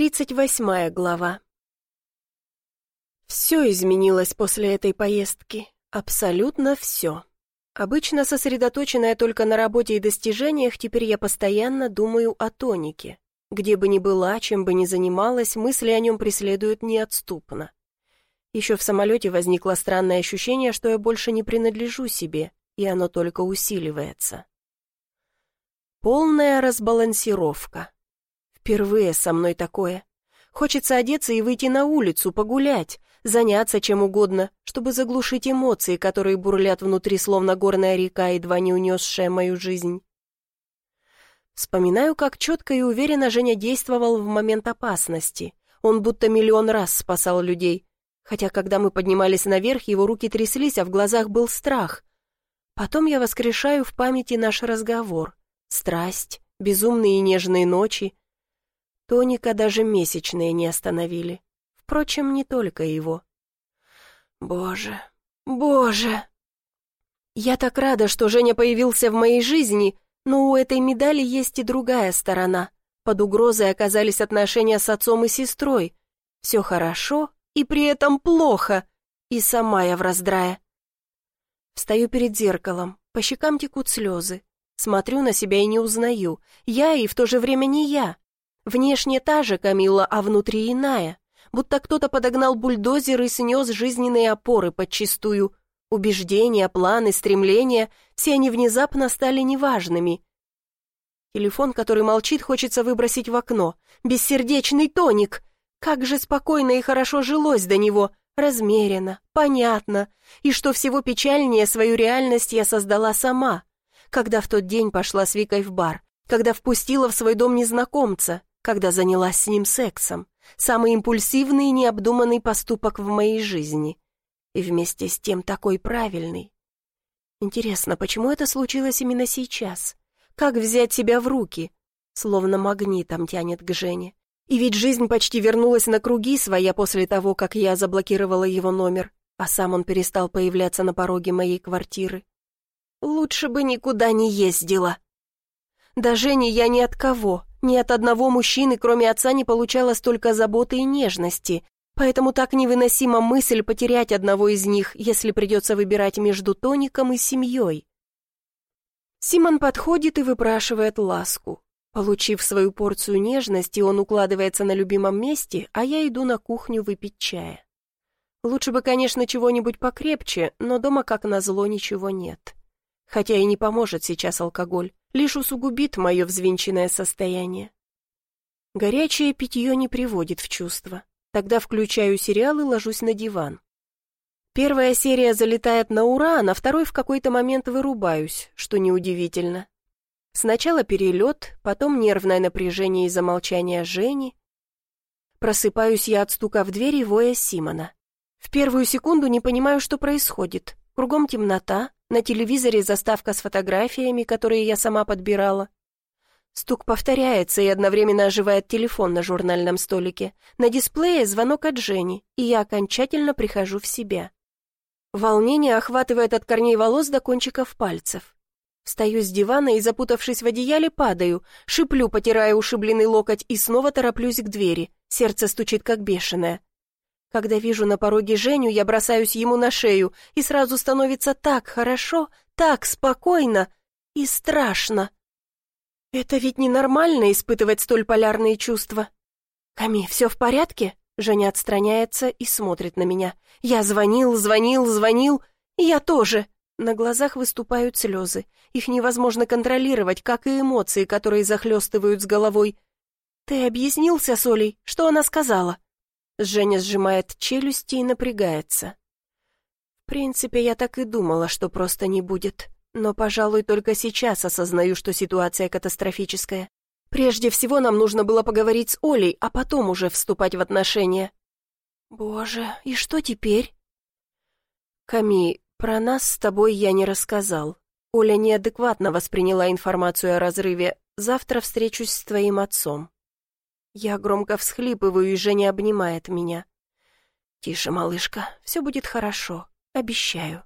Тридцать восьмая глава. Все изменилось после этой поездки. Абсолютно все. Обычно сосредоточенная только на работе и достижениях, теперь я постоянно думаю о Тонике. Где бы ни была, чем бы ни занималась, мысли о нем преследуют неотступно. Еще в самолете возникло странное ощущение, что я больше не принадлежу себе, и оно только усиливается. Полная разбалансировка. Впервые со мной такое. Хочется одеться и выйти на улицу, погулять, заняться чем угодно, чтобы заглушить эмоции, которые бурлят внутри, словно горная река, едва не унесшая мою жизнь. Вспоминаю, как четко и уверенно Женя действовал в момент опасности. Он будто миллион раз спасал людей. Хотя, когда мы поднимались наверх, его руки тряслись, а в глазах был страх. Потом я воскрешаю в памяти наш разговор. Страсть, безумные и нежные ночи, Тоника даже месячные не остановили. Впрочем, не только его. Боже, боже! Я так рада, что Женя появился в моей жизни, но у этой медали есть и другая сторона. Под угрозой оказались отношения с отцом и сестрой. Все хорошо и при этом плохо. И сама я в раздрае. Встаю перед зеркалом, по щекам текут слезы. Смотрю на себя и не узнаю. Я и в то же время не я. Внешне та же Камила, а внутри иная. Будто кто-то подогнал бульдозер и снес жизненные опоры подчистую. Убеждения, планы, стремления — все они внезапно стали неважными. Телефон, который молчит, хочется выбросить в окно. Бессердечный тоник. Как же спокойно и хорошо жилось до него. Размеренно, понятно. И что всего печальнее, свою реальность я создала сама. Когда в тот день пошла с Викой в бар. Когда впустила в свой дом незнакомца когда занялась с ним сексом. Самый импульсивный и необдуманный поступок в моей жизни. И вместе с тем такой правильный. Интересно, почему это случилось именно сейчас? Как взять себя в руки? Словно магнитом тянет к Жене. И ведь жизнь почти вернулась на круги своя после того, как я заблокировала его номер, а сам он перестал появляться на пороге моей квартиры. Лучше бы никуда не ездила. Да Жени я ни от кого, ни от одного мужчины, кроме отца, не получала столько заботы и нежности, поэтому так невыносима мысль потерять одного из них, если придется выбирать между тоником и семьей. Симон подходит и выпрашивает ласку. Получив свою порцию нежности, он укладывается на любимом месте, а я иду на кухню выпить чая. Лучше бы, конечно, чего-нибудь покрепче, но дома, как назло, ничего нет. Хотя и не поможет сейчас алкоголь лишь усугубит мое взвинченное состояние. Горячее питье не приводит в чувство. Тогда включаю сериал и ложусь на диван. Первая серия залетает на ура, а на второй в какой-то момент вырубаюсь, что неудивительно. Сначала перелет, потом нервное напряжение из-за молчания Жени. Просыпаюсь я от стука в дверь и воя Симона. В первую секунду не понимаю, что происходит. Кругом темнота, на телевизоре заставка с фотографиями, которые я сама подбирала. Стук повторяется и одновременно оживает телефон на журнальном столике. На дисплее звонок от Жени, и я окончательно прихожу в себя. Волнение охватывает от корней волос до кончиков пальцев. Встаю с дивана и, запутавшись в одеяле, падаю, шиплю, потирая ушибленный локоть, и снова тороплюсь к двери. Сердце стучит, как бешеное. Когда вижу на пороге Женю, я бросаюсь ему на шею, и сразу становится так хорошо, так спокойно и страшно. Это ведь ненормально испытывать столь полярные чувства. «Ками, все в порядке?» Женя отстраняется и смотрит на меня. «Я звонил, звонил, звонил, я тоже». На глазах выступают слезы. Их невозможно контролировать, как и эмоции, которые захлестывают с головой. «Ты объяснился с Олей? Что она сказала?» Женя сжимает челюсти и напрягается. В принципе, я так и думала, что просто не будет. Но, пожалуй, только сейчас осознаю, что ситуация катастрофическая. Прежде всего нам нужно было поговорить с Олей, а потом уже вступать в отношения. Боже, и что теперь? Ками, про нас с тобой я не рассказал. Оля неадекватно восприняла информацию о разрыве. Завтра встречусь с твоим отцом. Я громко всхлипываю, и Женя обнимает меня. «Тише, малышка, все будет хорошо, обещаю».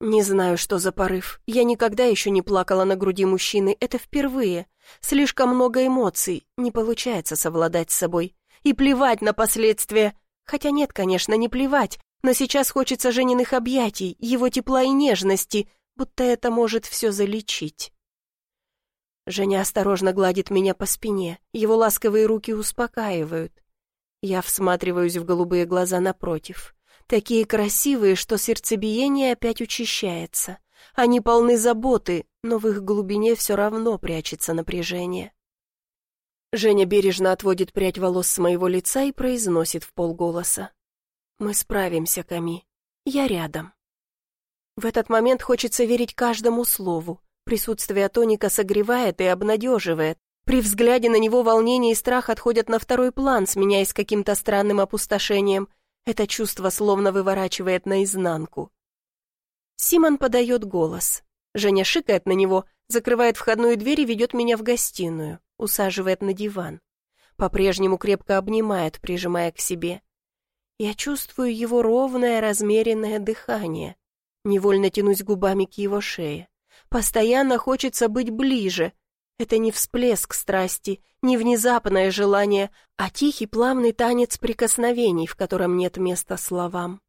Не знаю, что за порыв. Я никогда еще не плакала на груди мужчины, это впервые. Слишком много эмоций, не получается совладать с собой. И плевать на последствия. Хотя нет, конечно, не плевать, но сейчас хочется Жениных объятий, его тепла и нежности, будто это может все залечить. Женя осторожно гладит меня по спине, его ласковые руки успокаивают. Я всматриваюсь в голубые глаза напротив. Такие красивые, что сердцебиение опять учащается. Они полны заботы, но в их глубине все равно прячется напряжение. Женя бережно отводит прядь волос с моего лица и произносит в полголоса. «Мы справимся, Ками. Я рядом». В этот момент хочется верить каждому слову. Присутствие тоника согревает и обнадеживает. При взгляде на него волнение и страх отходят на второй план, сменяясь каким-то странным опустошением – это чувство словно выворачивает наизнанку. Симон подает голос. Женя шикает на него, закрывает входную дверь и ведет меня в гостиную, усаживает на диван. По-прежнему крепко обнимает, прижимая к себе. Я чувствую его ровное, размеренное дыхание. Невольно тянусь губами к его шее. Постоянно хочется быть ближе, это не всплеск страсти, не внезапное желание, а тихий плавный танец прикосновений, в котором нет места словам.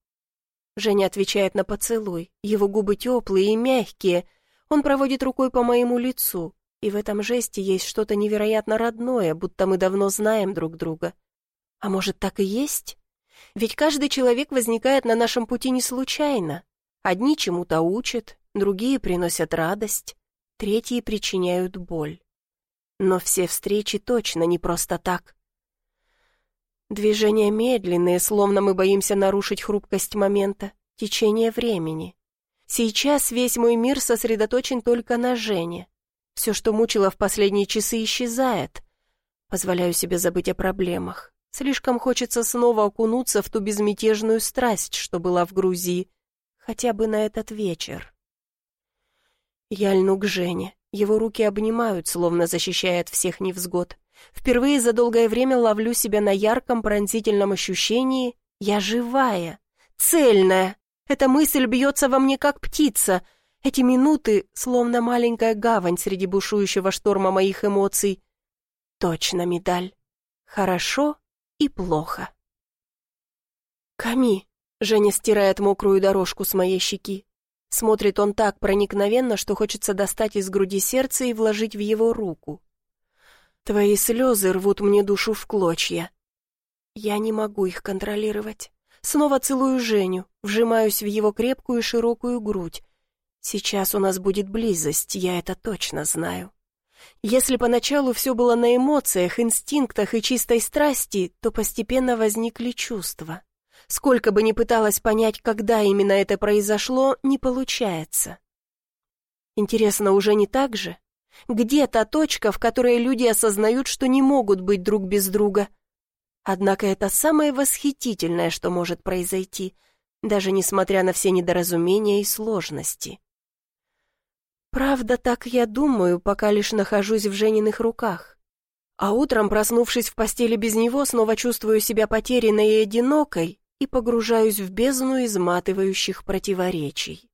Женя отвечает на поцелуй, его губы теплые и мягкие. Он проводит рукой по моему лицу, и в этом жесте есть что-то невероятно родное, будто мы давно знаем друг друга. А может, так и есть? Ведь каждый человек возникает на нашем пути не случайно. Одни чему-то учат, другие приносят радость третьи причиняют боль. Но все встречи точно не просто так. Движения медленные, словно мы боимся нарушить хрупкость момента, течение времени. Сейчас весь мой мир сосредоточен только на Жене. Все, что мучило в последние часы, исчезает. Позволяю себе забыть о проблемах. Слишком хочется снова окунуться в ту безмятежную страсть, что была в Грузии, хотя бы на этот вечер. Я льну к Жене. Его руки обнимают, словно защищая от всех невзгод. Впервые за долгое время ловлю себя на ярком пронзительном ощущении «Я живая, цельная». Эта мысль бьется во мне, как птица. Эти минуты, словно маленькая гавань среди бушующего шторма моих эмоций. Точно медаль. Хорошо и плохо. «Ками!» — Женя стирает мокрую дорожку с моей щеки. Смотрит он так проникновенно, что хочется достать из груди сердце и вложить в его руку. Твои слезы рвут мне душу в клочья. Я не могу их контролировать. Снова целую Женю, вжимаюсь в его крепкую широкую грудь. Сейчас у нас будет близость, я это точно знаю. Если поначалу все было на эмоциях, инстинктах и чистой страсти, то постепенно возникли чувства. Сколько бы ни пыталась понять, когда именно это произошло, не получается. Интересно, уже не так же? Где та точка, в которой люди осознают, что не могут быть друг без друга? Однако это самое восхитительное, что может произойти, даже несмотря на все недоразумения и сложности. Правда, так я думаю, пока лишь нахожусь в Жениных руках. А утром, проснувшись в постели без него, снова чувствую себя потерянной и одинокой, и погружаюсь в бездну изматывающих противоречий.